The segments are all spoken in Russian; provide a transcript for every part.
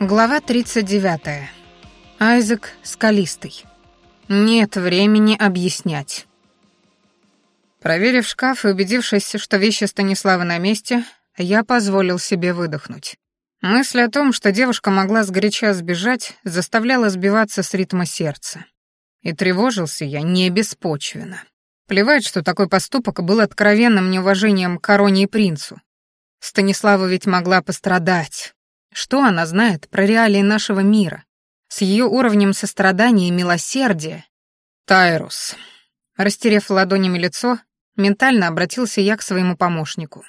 Глава 39. Айзек Скалистый. Нет времени объяснять. Проверив шкаф и убедившись, что вещи Станислава на месте, я позволил себе выдохнуть. Мысль о том, что девушка могла сгоряча сбежать, заставляла сбиваться с ритма сердца. И тревожился я не беспочвенно. Плевать, что такой поступок был откровенным неуважением к короне и принцу. Станислава ведь могла пострадать, что она знает про реалии нашего мира? С ее уровнем сострадания и милосердия? Тайрус. Растерев ладонями лицо, ментально обратился я к своему помощнику.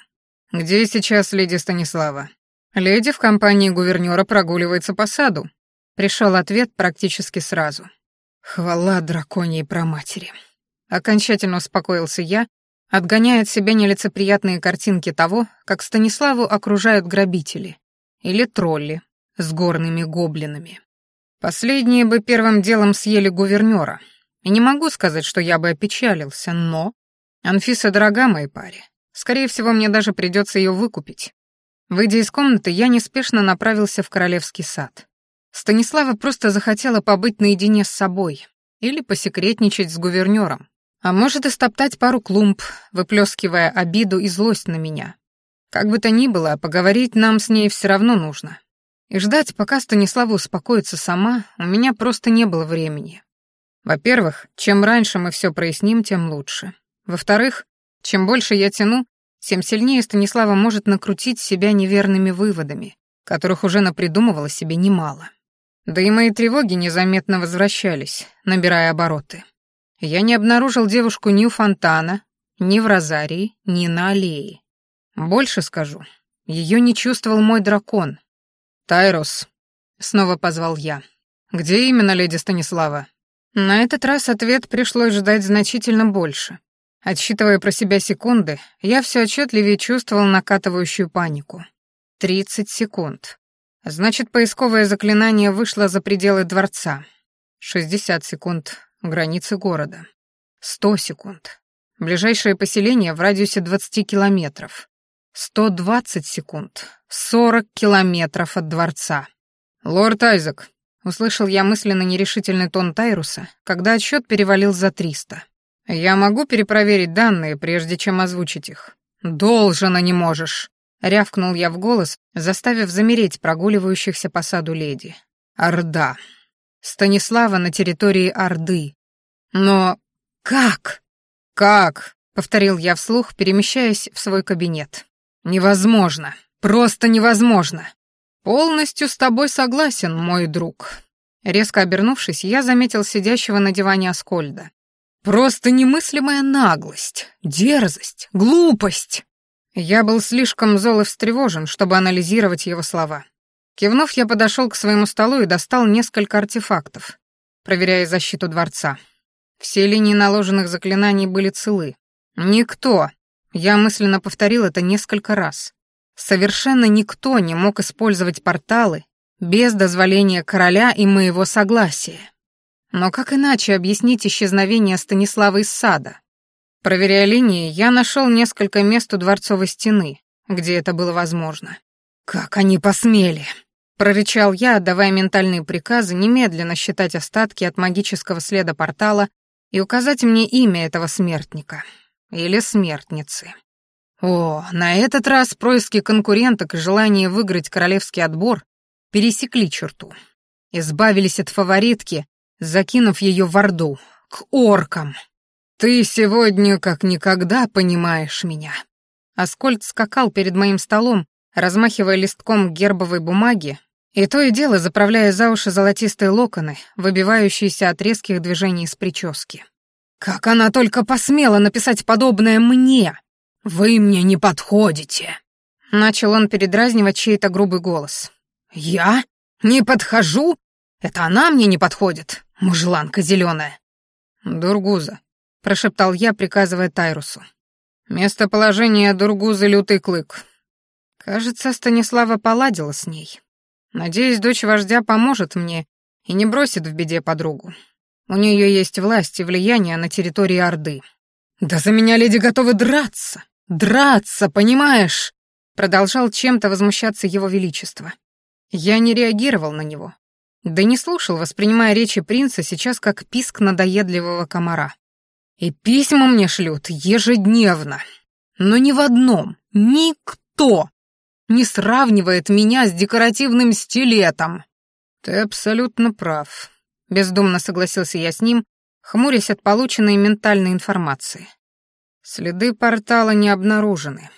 «Где сейчас леди Станислава?» «Леди в компании гувернера прогуливается по саду». Пришел ответ практически сразу. «Хвала драконьей проматери». Окончательно успокоился я, отгоняя от себя нелицеприятные картинки того, как Станиславу окружают грабители, или тролли с горными гоблинами. Последние бы первым делом съели гувернера. И не могу сказать, что я бы опечалился, но... Анфиса дорога моей паре. Скорее всего, мне даже придется ее выкупить. Выйдя из комнаты, я неспешно направился в королевский сад. Станислава просто захотела побыть наедине с собой или посекретничать с гувернером, а может и стоптать пару клумб, выплескивая обиду и злость на меня. Как бы то ни было, поговорить нам с ней все равно нужно. И ждать, пока Станислава успокоится сама, у меня просто не было времени. Во-первых, чем раньше мы все проясним, тем лучше. Во-вторых, чем больше я тяну, тем сильнее Станислава может накрутить себя неверными выводами, которых уже напридумывала себе немало. Да и мои тревоги незаметно возвращались, набирая обороты. Я не обнаружил девушку ни у фонтана, ни в розарии, ни на аллее. Больше скажу. Ее не чувствовал мой дракон. «Тайрос», — снова позвал я. «Где именно леди Станислава?» На этот раз ответ пришлось ждать значительно больше. Отсчитывая про себя секунды, я все отчетливее чувствовал накатывающую панику. Тридцать секунд. Значит, поисковое заклинание вышло за пределы дворца. Шестьдесят секунд. Границы города. Сто секунд. Ближайшее поселение в радиусе двадцати километров. 120 секунд. 40 километров от дворца. «Лорд Айзек», — услышал я мысленно нерешительный тон Тайруса, когда отсчет перевалил за 300. «Я могу перепроверить данные, прежде чем озвучить их?» «Должен, а не можешь», — рявкнул я в голос, заставив замереть прогуливающихся по саду леди. «Орда. Станислава на территории Орды. Но как?» «Как?» — повторил я вслух, перемещаясь в свой кабинет. Невозможно. Просто невозможно. Полностью с тобой согласен, мой друг. Резко обернувшись, я заметил сидящего на диване Аскольда. Просто немыслимая наглость, дерзость, глупость. Я был слишком зол и встревожен, чтобы анализировать его слова. Кивнув, я подошел к своему столу и достал несколько артефактов, проверяя защиту дворца. Все линии наложенных заклинаний были целы. Никто, я мысленно повторил это несколько раз. Совершенно никто не мог использовать порталы без дозволения короля и моего согласия. Но как иначе объяснить исчезновение Станислава из сада? Проверяя линии, я нашел несколько мест у дворцовой стены, где это было возможно. «Как они посмели!» — прорычал я, отдавая ментальные приказы немедленно считать остатки от магического следа портала и указать мне имя этого смертника или смертницы. О, на этот раз происки конкуренток и желание выиграть королевский отбор пересекли черту. Избавились от фаворитки, закинув ее в Орду, к оркам. «Ты сегодня как никогда понимаешь меня». Аскольд скакал перед моим столом, размахивая листком гербовой бумаги, и то и дело заправляя за уши золотистые локоны, выбивающиеся от резких движений из прически. «Как она только посмела написать подобное мне! Вы мне не подходите!» Начал он передразнивать чей-то грубый голос. «Я? Не подхожу? Это она мне не подходит, мужланка зеленая!» «Дургуза», — прошептал я, приказывая Тайрусу. «Местоположение Дургузы — лютый клык». Кажется, Станислава поладила с ней. Надеюсь, дочь вождя поможет мне и не бросит в беде подругу. У нее есть власть и влияние на территории Орды. Да за меня леди готовы драться. Драться, понимаешь? Продолжал чем-то возмущаться его величество. Я не реагировал на него. Да не слушал, воспринимая речи принца сейчас как писк надоедливого комара. И письма мне шлют ежедневно. Но ни в одном, никто не сравнивает меня с декоративным стилетом. Ты абсолютно прав. Бездумно согласился я с ним, хмурясь от полученной ментальной информации. Следы портала не обнаружены.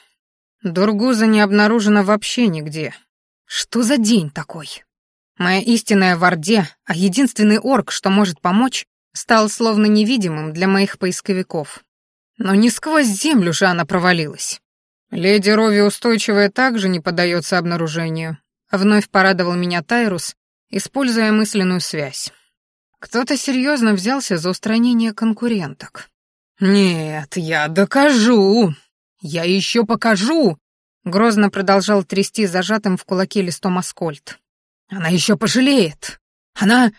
Дургуза не обнаружена вообще нигде. Что за день такой? Моя истинная в Орде, а единственный орк, что может помочь, стал словно невидимым для моих поисковиков. Но не сквозь землю же она провалилась. Леди Рови устойчивая также не поддается обнаружению. Вновь порадовал меня Тайрус, используя мысленную связь. Кто-то серьезно взялся за устранение конкуренток. «Нет, я докажу! Я еще покажу!» Грозно продолжал трясти зажатым в кулаке листом Аскольд. «Она еще пожалеет! Она...»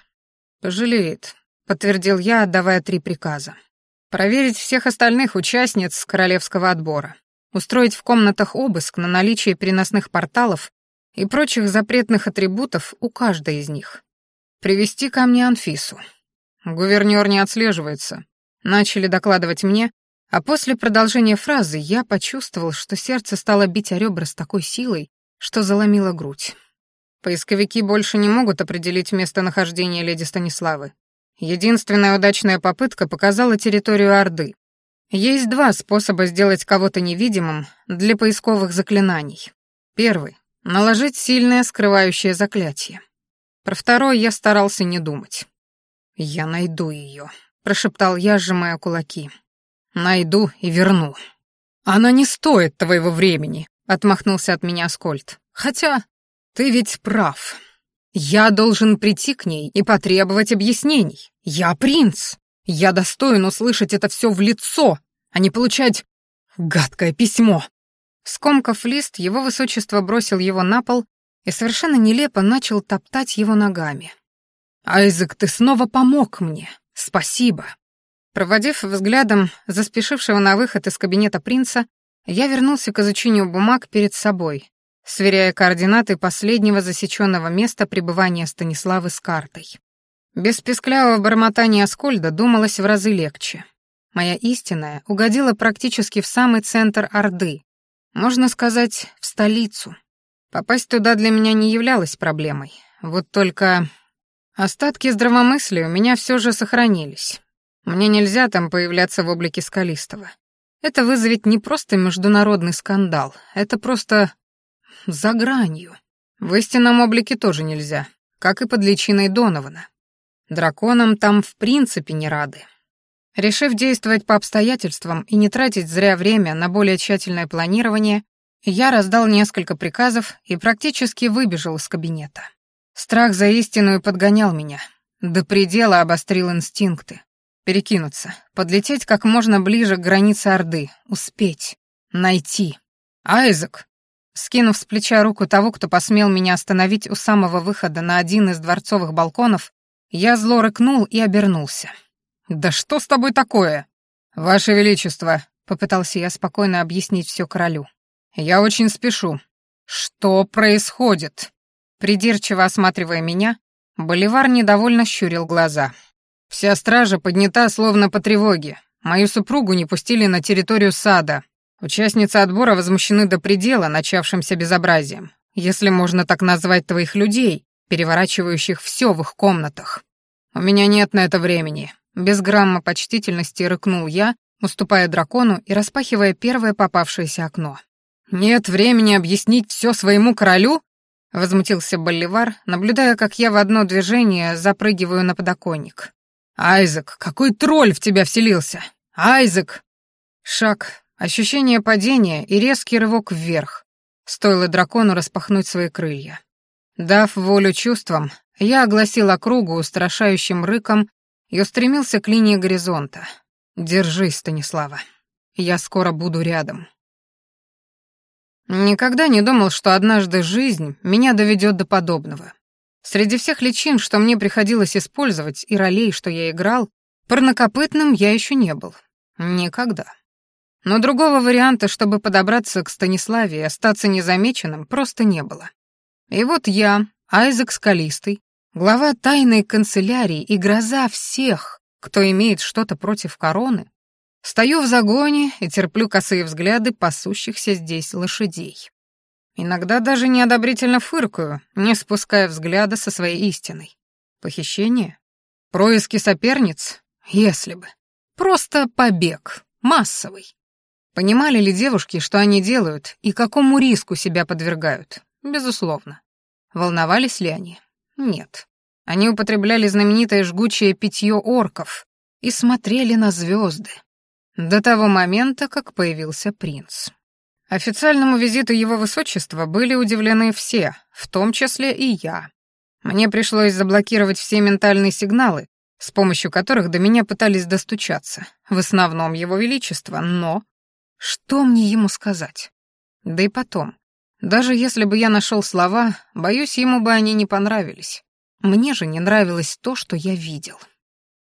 «Пожалеет», — подтвердил я, отдавая три приказа. «Проверить всех остальных участниц королевского отбора, устроить в комнатах обыск на наличие переносных порталов и прочих запретных атрибутов у каждой из них. Привести ко мне Анфису. Гувернёр не отслеживается. Начали докладывать мне, а после продолжения фразы я почувствовал, что сердце стало бить о ребра с такой силой, что заломило грудь. Поисковики больше не могут определить местонахождение леди Станиславы. Единственная удачная попытка показала территорию Орды. Есть два способа сделать кого-то невидимым для поисковых заклинаний. Первый — наложить сильное скрывающее заклятие. Про второй я старался не думать. «Я найду ее», — прошептал я, сжимая кулаки. «Найду и верну». «Она не стоит твоего времени», — отмахнулся от меня Скольд. «Хотя ты ведь прав. Я должен прийти к ней и потребовать объяснений. Я принц. Я достоин услышать это все в лицо, а не получать гадкое письмо. Скомкав лист, его высочество бросил его на пол и совершенно нелепо начал топтать его ногами. «Айзек, ты снова помог мне. Спасибо». Проводив взглядом заспешившего на выход из кабинета принца, я вернулся к изучению бумаг перед собой, сверяя координаты последнего засеченного места пребывания Станиславы с картой. Без песклявого бормотания Аскольда думалось в разы легче. Моя истинная угодила практически в самый центр Орды, можно сказать, в столицу. Попасть туда для меня не являлось проблемой. Вот только остатки здравомыслия у меня все же сохранились. Мне нельзя там появляться в облике Скалистого. Это вызовет не просто международный скандал, это просто за гранью. В истинном облике тоже нельзя, как и под личиной Донована. Драконам там в принципе не рады. Решив действовать по обстоятельствам и не тратить зря время на более тщательное планирование, я раздал несколько приказов и практически выбежал из кабинета. Страх за истинную подгонял меня. До предела обострил инстинкты. Перекинуться, подлететь как можно ближе к границе Орды, успеть, найти. «Айзек!» Скинув с плеча руку того, кто посмел меня остановить у самого выхода на один из дворцовых балконов, я зло рыкнул и обернулся. «Да что с тобой такое?» «Ваше Величество», — попытался я спокойно объяснить все королю. «Я очень спешу». «Что происходит?» Придирчиво осматривая меня, Боливар недовольно щурил глаза. «Вся стража поднята словно по тревоге. Мою супругу не пустили на территорию сада. Участницы отбора возмущены до предела начавшимся безобразием, если можно так назвать твоих людей, переворачивающих все в их комнатах. У меня нет на это времени. Без грамма почтительности рыкнул я, уступая дракону и распахивая первое попавшееся окно. «Нет времени объяснить все своему королю?» — возмутился Боливар, наблюдая, как я в одно движение запрыгиваю на подоконник. «Айзек, какой тролль в тебя вселился! Айзек!» Шаг, ощущение падения и резкий рывок вверх. Стоило дракону распахнуть свои крылья. Дав волю чувствам, я огласил округу устрашающим рыком и устремился к линии горизонта. «Держись, Станислава. Я скоро буду рядом». Никогда не думал, что однажды жизнь меня доведет до подобного. Среди всех личин, что мне приходилось использовать, и ролей, что я играл, парнокопытным я еще не был. Никогда. Но другого варианта, чтобы подобраться к Станиславе и остаться незамеченным, просто не было. И вот я, Айзек Скалистый, глава тайной канцелярии и гроза всех, кто имеет что-то против короны, стою в загоне и терплю косые взгляды пасущихся здесь лошадей. Иногда даже неодобрительно фыркаю, не спуская взгляда со своей истиной. Похищение? Происки соперниц? Если бы. Просто побег. Массовый. Понимали ли девушки, что они делают и какому риску себя подвергают? Безусловно. Волновались ли они? Нет. Они употребляли знаменитое жгучее питье орков и смотрели на звезды. До того момента, как появился принц. Официальному визиту его высочества были удивлены все, в том числе и я. Мне пришлось заблокировать все ментальные сигналы, с помощью которых до меня пытались достучаться, в основном его величество, но... Что мне ему сказать? Да и потом, даже если бы я нашел слова, боюсь, ему бы они не понравились. Мне же не нравилось то, что я видел.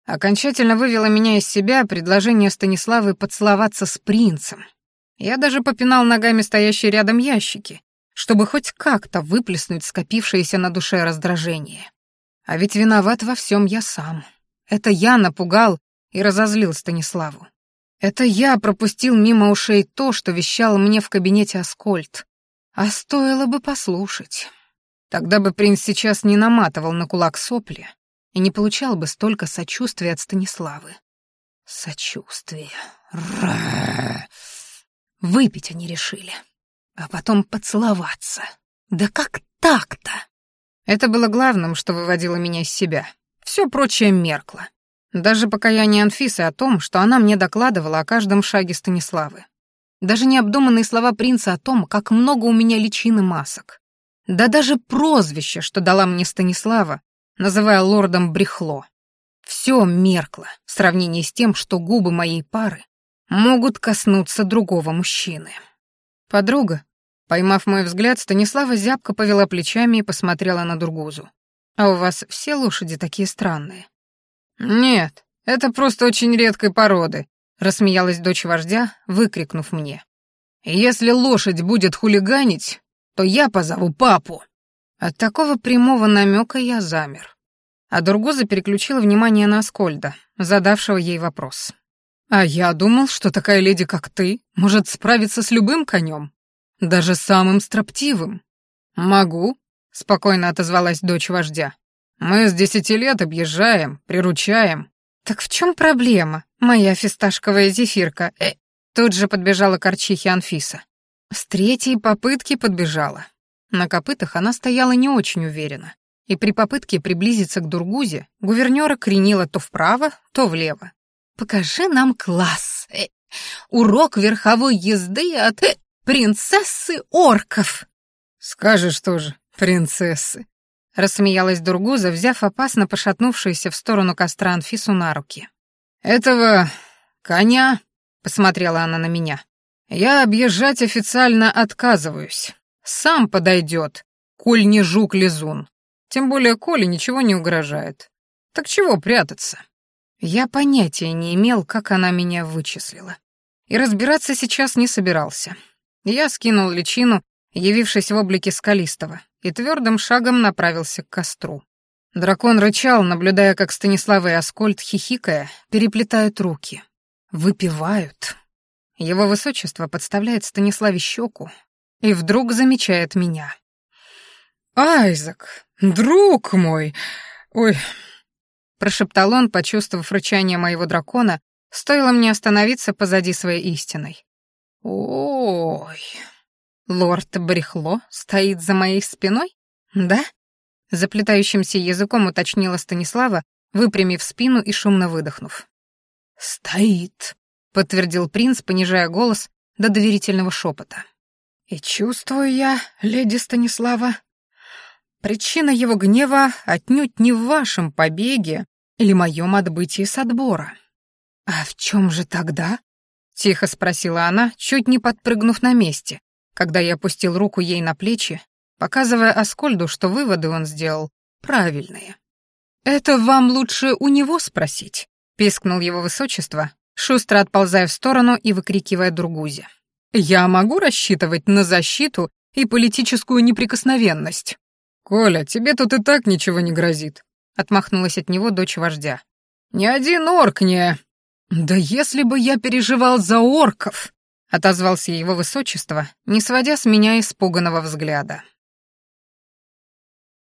Окончательно вывело меня из себя предложение Станиславы поцеловаться с принцем — я даже попинал ногами стоящие рядом ящики, чтобы хоть как-то выплеснуть скопившееся на душе раздражение. А ведь виноват во всем я сам. Это я напугал и разозлил Станиславу. Это я пропустил мимо ушей то, что вещал мне в кабинете Аскольд. А стоило бы послушать. Тогда бы принц сейчас не наматывал на кулак сопли и не получал бы столько сочувствия от Станиславы. Сочувствие. Ра. Выпить они решили, а потом поцеловаться. Да как так-то? Это было главным, что выводило меня из себя. Все прочее меркло. Даже покаяние Анфисы о том, что она мне докладывала о каждом шаге Станиславы. Даже необдуманные слова принца о том, как много у меня личин и масок. Да даже прозвище, что дала мне Станислава, называя лордом Брехло. Все меркло в сравнении с тем, что губы моей пары могут коснуться другого мужчины. Подруга, поймав мой взгляд, Станислава зябко повела плечами и посмотрела на Дургузу. «А у вас все лошади такие странные?» «Нет, это просто очень редкой породы», — рассмеялась дочь вождя, выкрикнув мне. «Если лошадь будет хулиганить, то я позову папу». От такого прямого намека я замер. А Дургуза переключила внимание на Аскольда, задавшего ей вопрос. «А я думал, что такая леди, как ты, может справиться с любым конем, даже самым строптивым». «Могу», — спокойно отозвалась дочь вождя. «Мы с десяти лет объезжаем, приручаем». «Так в чем проблема, моя фисташковая зефирка?» э, Тут же подбежала корчихи Анфиса. С третьей попытки подбежала. На копытах она стояла не очень уверенно, и при попытке приблизиться к Дургузе гувернера кренила то вправо, то влево. Покажи нам класс. Э, урок верховой езды от э, принцессы орков. Скажешь тоже, принцессы. Рассмеялась Дургуза, взяв опасно пошатнувшуюся в сторону костра Анфису на руки. «Этого коня», — посмотрела она на меня, — «я объезжать официально отказываюсь. Сам подойдет, коль не жук-лизун. Тем более Коле ничего не угрожает. Так чего прятаться?» Я понятия не имел, как она меня вычислила. И разбираться сейчас не собирался. Я скинул личину, явившись в облике скалистого, и твердым шагом направился к костру. Дракон рычал, наблюдая, как Станислав и Аскольд, хихикая, переплетают руки. Выпивают. Его высочество подставляет Станиславе щеку и вдруг замечает меня. «Айзек, друг мой! Ой, прошептал он, почувствовав рычание моего дракона, стоило мне остановиться позади своей истиной. Ой. Лорд Брехло стоит за моей спиной? Да? Заплетающимся языком уточнила Станислава, выпрямив спину и шумно выдохнув. «Стоит», — подтвердил принц, понижая голос до доверительного шепота. «И чувствую я, леди Станислава, Причина его гнева отнюдь не в вашем побеге или моем отбытии с отбора. «А в чем же тогда?» — тихо спросила она, чуть не подпрыгнув на месте, когда я опустил руку ей на плечи, показывая Аскольду, что выводы он сделал правильные. «Это вам лучше у него спросить», — пискнул его высочество, шустро отползая в сторону и выкрикивая Другузе. «Я могу рассчитывать на защиту и политическую неприкосновенность?» «Коля, тебе тут и так ничего не грозит», — отмахнулась от него дочь вождя. «Ни один орк не...» «Да если бы я переживал за орков!» — отозвался его высочество, не сводя с меня испуганного взгляда.